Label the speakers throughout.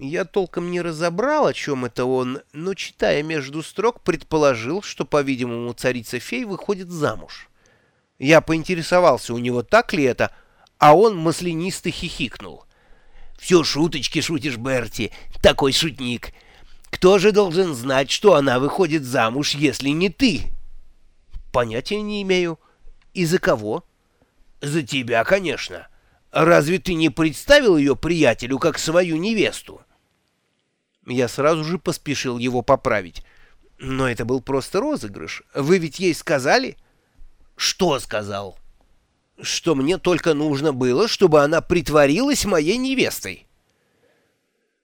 Speaker 1: Я толком не разобрал, о чем это он, но, читая между строк, предположил, что, по-видимому, царица-фей выходит замуж. Я поинтересовался у него, так ли это, а он маслянисто хихикнул.
Speaker 2: «Все шуточки шутишь, Берти, такой шутник. Кто же должен знать, что она выходит замуж, если не ты?»
Speaker 1: «Понятия не имею. И за кого?»
Speaker 2: «За тебя, конечно. Разве ты не представил ее приятелю как свою невесту?»
Speaker 1: Я сразу же поспешил его поправить. Но это был просто розыгрыш. Вы ведь ей сказали?
Speaker 2: Что сказал?
Speaker 1: Что мне только нужно было, чтобы она притворилась моей невестой.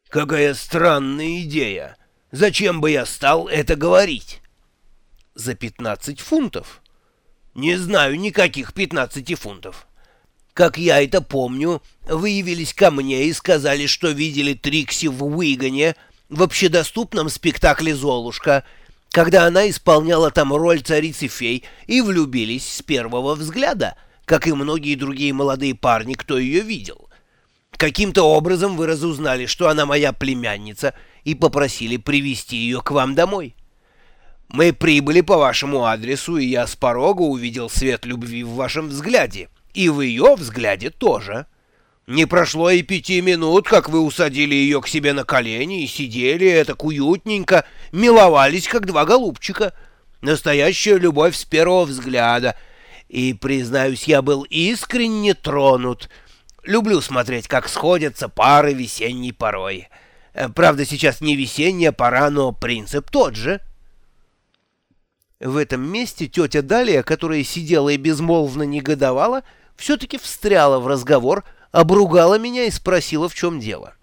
Speaker 2: Какая странная идея. Зачем бы я стал это говорить?
Speaker 1: За пятнадцать фунтов.
Speaker 2: Не знаю никаких пятнадцати фунтов. Как я это помню, вы явились ко мне и сказали, что видели Трикси в Уигане, в общедоступном спектакле «Золушка», когда она исполняла там роль царицы-фей, и влюбились с первого взгляда, как и многие другие молодые парни, кто ее видел. Каким-то образом вы разузнали, что она моя племянница, и попросили привести ее к вам домой. Мы прибыли по вашему адресу, и я с порога увидел свет любви в вашем взгляде, и в ее взгляде тоже». Не прошло и пяти минут, как вы усадили ее к себе на колени и сидели это уютненько, миловались, как два голубчика. Настоящая любовь с первого взгляда. И, признаюсь, я был искренне тронут. Люблю смотреть, как сходятся пары весенней порой. Э, правда, сейчас не весенняя пора, но принцип тот же.
Speaker 1: В этом месте тетя Далия, которая сидела и безмолвно негодовала, все-таки встряла в разговор, обругала меня и спросила, в чем дело.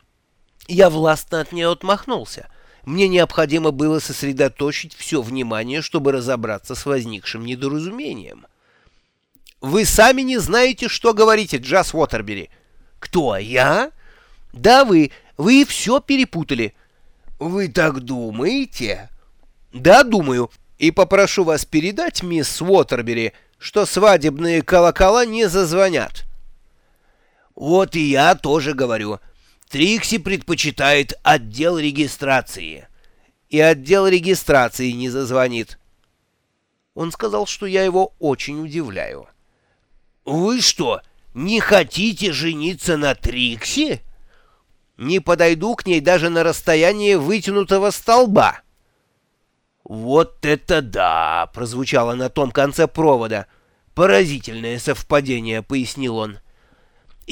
Speaker 1: Я властно от нее отмахнулся. Мне необходимо было сосредоточить все внимание, чтобы разобраться с возникшим недоразумением. «Вы сами не знаете, что говорите, Джаз Уотербери».
Speaker 2: «Кто, я?»
Speaker 1: «Да, вы. Вы все перепутали».
Speaker 2: «Вы так думаете?»
Speaker 1: «Да, думаю. И попрошу вас передать, мисс Уотербери, что свадебные колокола не зазвонят».
Speaker 2: Вот и я тоже говорю. Трикси предпочитает отдел регистрации.
Speaker 1: И отдел регистрации не зазвонит. Он сказал, что я его очень удивляю.
Speaker 2: Вы что, не хотите жениться на Трикси?
Speaker 1: Не подойду к ней даже на расстояние вытянутого столба.
Speaker 2: Вот это да, прозвучало на том конце провода. Поразительное совпадение, пояснил он.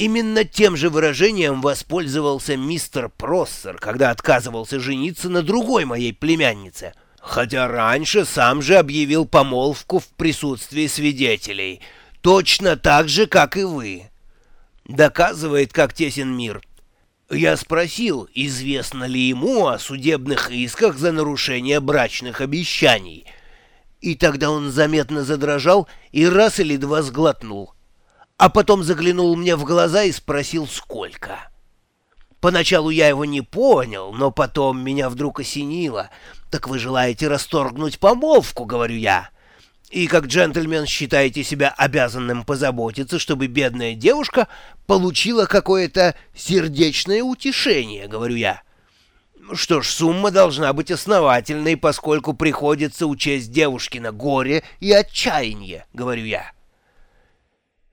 Speaker 2: Именно тем же выражением воспользовался мистер Проссер, когда отказывался жениться на другой моей племяннице, хотя раньше сам же объявил помолвку в присутствии свидетелей, точно так же, как и вы. Доказывает, как тесен мир. Я спросил, известно ли ему о судебных исках за нарушение брачных обещаний, и тогда он заметно задрожал и раз или два сглотнул а потом заглянул мне в глаза и спросил, сколько. Поначалу я его не понял, но потом меня вдруг осенило. «Так вы желаете расторгнуть помолвку?» — говорю я. «И как джентльмен считаете себя обязанным позаботиться, чтобы бедная девушка получила какое-то сердечное утешение?» — говорю я. Что ж, сумма должна быть основательной, поскольку приходится учесть девушки на горе и отчаяние, — говорю я.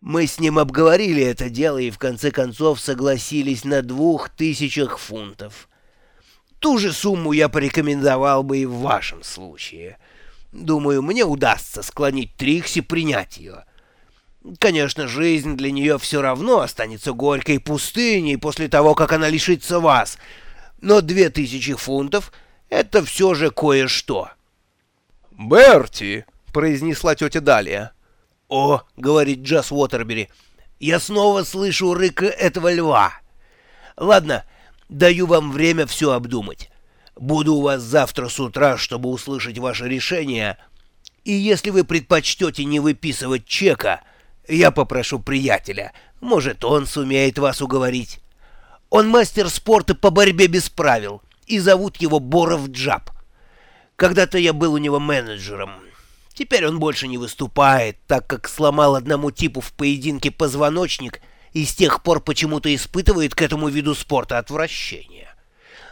Speaker 2: Мы с ним обговорили это дело и в конце концов согласились на двух тысячах фунтов. Ту же сумму я порекомендовал бы и в вашем случае. Думаю, мне удастся склонить Трикси принять ее. Конечно, жизнь для нее все равно останется горькой пустыней после того, как она лишится вас, но две тысячи фунтов — это все же кое-что.
Speaker 1: — Берти, — произнесла тетя Далия, —
Speaker 2: «О!» — говорит Джаз Уотербери. «Я снова слышу рык этого льва. Ладно, даю вам время все обдумать. Буду у вас завтра с утра, чтобы услышать ваше решение. И если вы предпочтете не выписывать чека, я попрошу приятеля. Может, он сумеет вас уговорить. Он мастер спорта по борьбе без правил, и зовут его Боров Джаб. Когда-то я был у него менеджером». Теперь он больше не выступает, так как сломал одному типу в поединке позвоночник и с тех пор почему-то испытывает к этому виду спорта отвращение.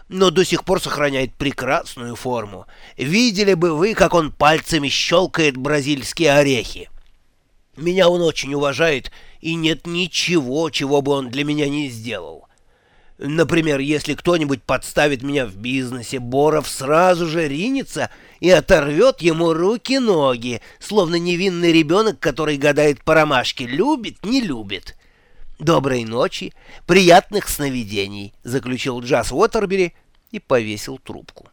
Speaker 1: но до сих пор сохраняет прекрасную форму. Видели бы вы, как он пальцами щелкает бразильские орехи. Меня он очень уважает, и нет ничего, чего бы он для меня не сделал. Например, если кто-нибудь подставит меня в бизнесе, Боров сразу же ринется и оторвет ему руки-ноги, словно невинный ребенок, который гадает по ромашке, любит, не любит. «Доброй ночи, приятных сновидений», — заключил Джаз Уотербери и повесил трубку.